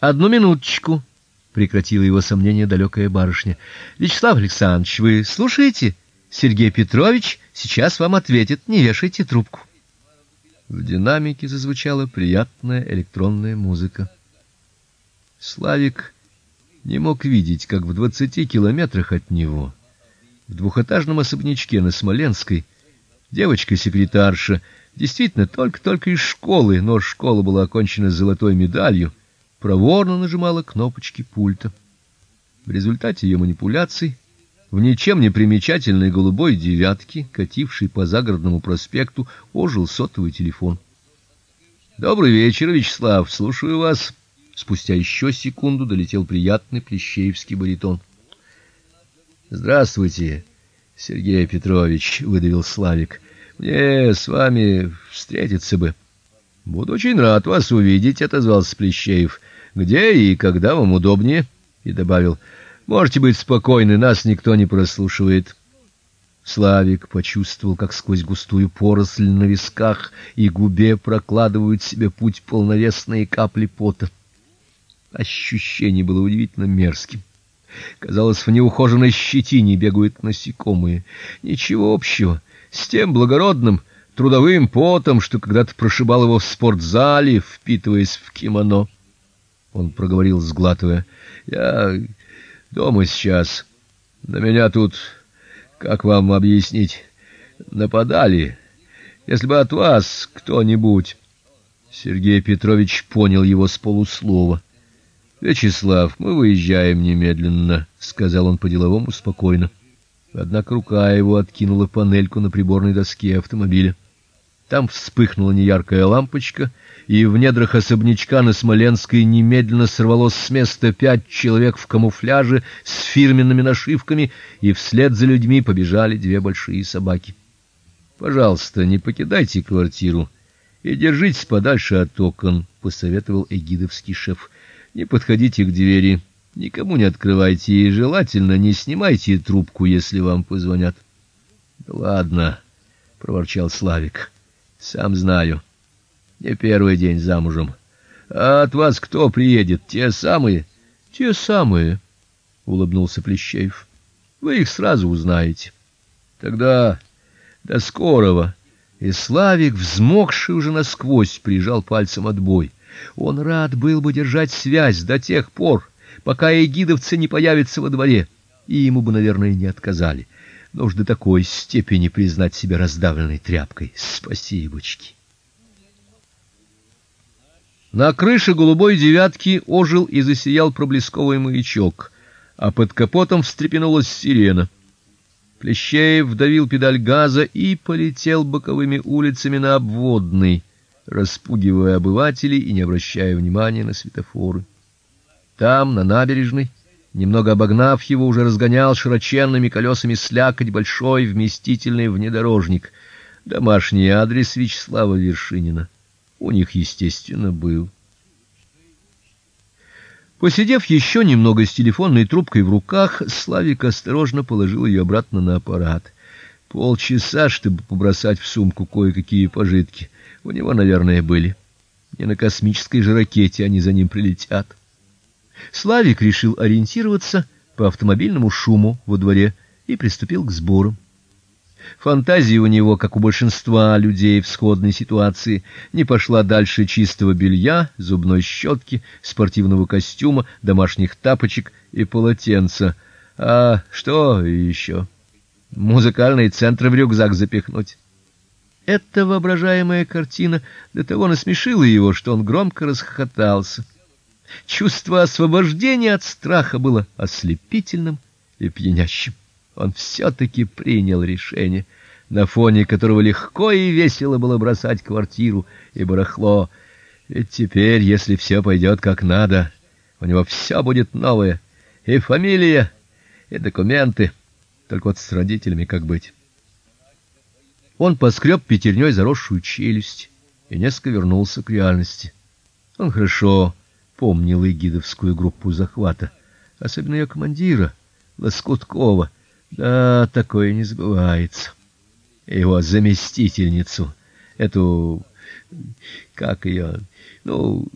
Одну минуточку, прекратила его сомнение далекая барышня. Вячеслав Александрович, вы слушаете? Сергей Петрович сейчас вам ответит, не вешайте трубку. В динамике зазвучала приятная электронная музыка. Славик не мог видеть, как в двадцати километрах от него, в двухэтажном особнячке на Смоленской, девочка-секретарша, действительно только-только из школы, но школа была окончена золотой медалью, проворно нажимала кнопочки пульта. В результате ее манипуляций в ничем не примечательной голубой девятке, катившей по загородному проспекту, ожил сотовый телефон. Добрый вечер, Вячеслав, слушаю вас. Спустя еще секунду долетел приятный плещеевский баритон. Здравствуйте, Сергей Петрович, выдавил Славик. Мне с вами встретиться бы. Буду очень рад вас увидеть, отозвался Плещеев. Где и когда вам удобнее? И добавил: Можете быть спокойны, нас никто не прослушивает. Славик почувствовал, как сквозь густую поросль на висках и губе прокладывают себе путь полновесные капли пота. Ощущение было удивительно мерзким. Казалось, в неухоженной щетине бегают насекомые. Ничего общего с тем благородным трудовым потом, что когда-то прошибал его в спортзале, впитываясь в кимоно. Он проговорил, сглатывая: "Я дома сейчас. На меня тут, как вам объяснить, нападали. Если бы от вас кто-нибудь Сергей Петрович понял его с полуслова. Вячеслав, мы выезжаем немедленно, сказал он по-деловому спокойно. Однако рука его откинула панельку на приборной доске автомобиля. Там вспыхнула неяркая лампочка, и в недрах особнячка на Смоленской немедленно сорвалось с места пять человек в камуфляже с фирменными нашивками, и вслед за людьми побежали две большие собаки. Пожалуйста, не покидайте квартиру и держитесь подальше от окон, посоветовал эгидовский шеф. Не подходите к двери, никому не открывайте и желательно не снимайте трубку, если вам позвонят. Ладно, проворчал Славик. Сам знаю. Не первый день замужем. А от вас кто приедет? Те самые? Те самые, улыбнулся Плещеев. Вы их сразу узнаете. Тогда до скорого. И Славик, взмокший уже насквозь, прижал пальцем отбой. Он рад был бы держать связь до тех пор, пока эгидовцы не появятся во дворе, и ему бы, наверное, не отказали. Но уж до такой степени признать себя раздавленной тряпкой. Спасибочки. На крыше голубой девятки ожил и засиял проблесковый маячок, а под капотом встрепенулась сирена. Плещеев вдавил педаль газа и полетел боковыми улицами на обводный распугивая обывателей и не обращая внимания на светофоры. Там, на набережной, немного обогнав его, уже разгонял широченными колесами слякоть большой вместительный внедорожник. Домашний адрес Вячеслава Вершинина у них, естественно, был. Посидев еще немного с телефонной трубкой в руках, Славик осторожно положил ее обратно на аппарат. Полчаса, чтобы побросать в сумку кое-какие пожитки. У него, наверное, были. Не на космической же ракете они за ним прилетят. Славик решил ориентироваться по автомобильному шуму во дворе и приступил к сборам. Фантазия у него, как у большинства людей в сходной ситуации, не пошла дальше чистого белья, зубной щетки, спортивного костюма, домашних тапочек и полотенца. А что еще? Музыкальный центр в рюкзак запихнуть. Эта воображаемая картина до того насмешила его, что он громко расхохотался. Чувство освобождения от страха было ослепительным и пьянящим. Он все таки принял решение, на фоне которого легко и весело было бросать квартиру и барахло. Ведь теперь, если все пойдет как надо, у него все будет новое: и фамилия, и документы. Только вот с родителями как быть? Он поскреб пятерней заросшую челюсть и несколько вернулся к реальности. Он хорошо помнил игидовскую группу захвата, особенно ее командира Лоскуткова. Да, такое не забывается. Его заместительницу, эту как ее, ну,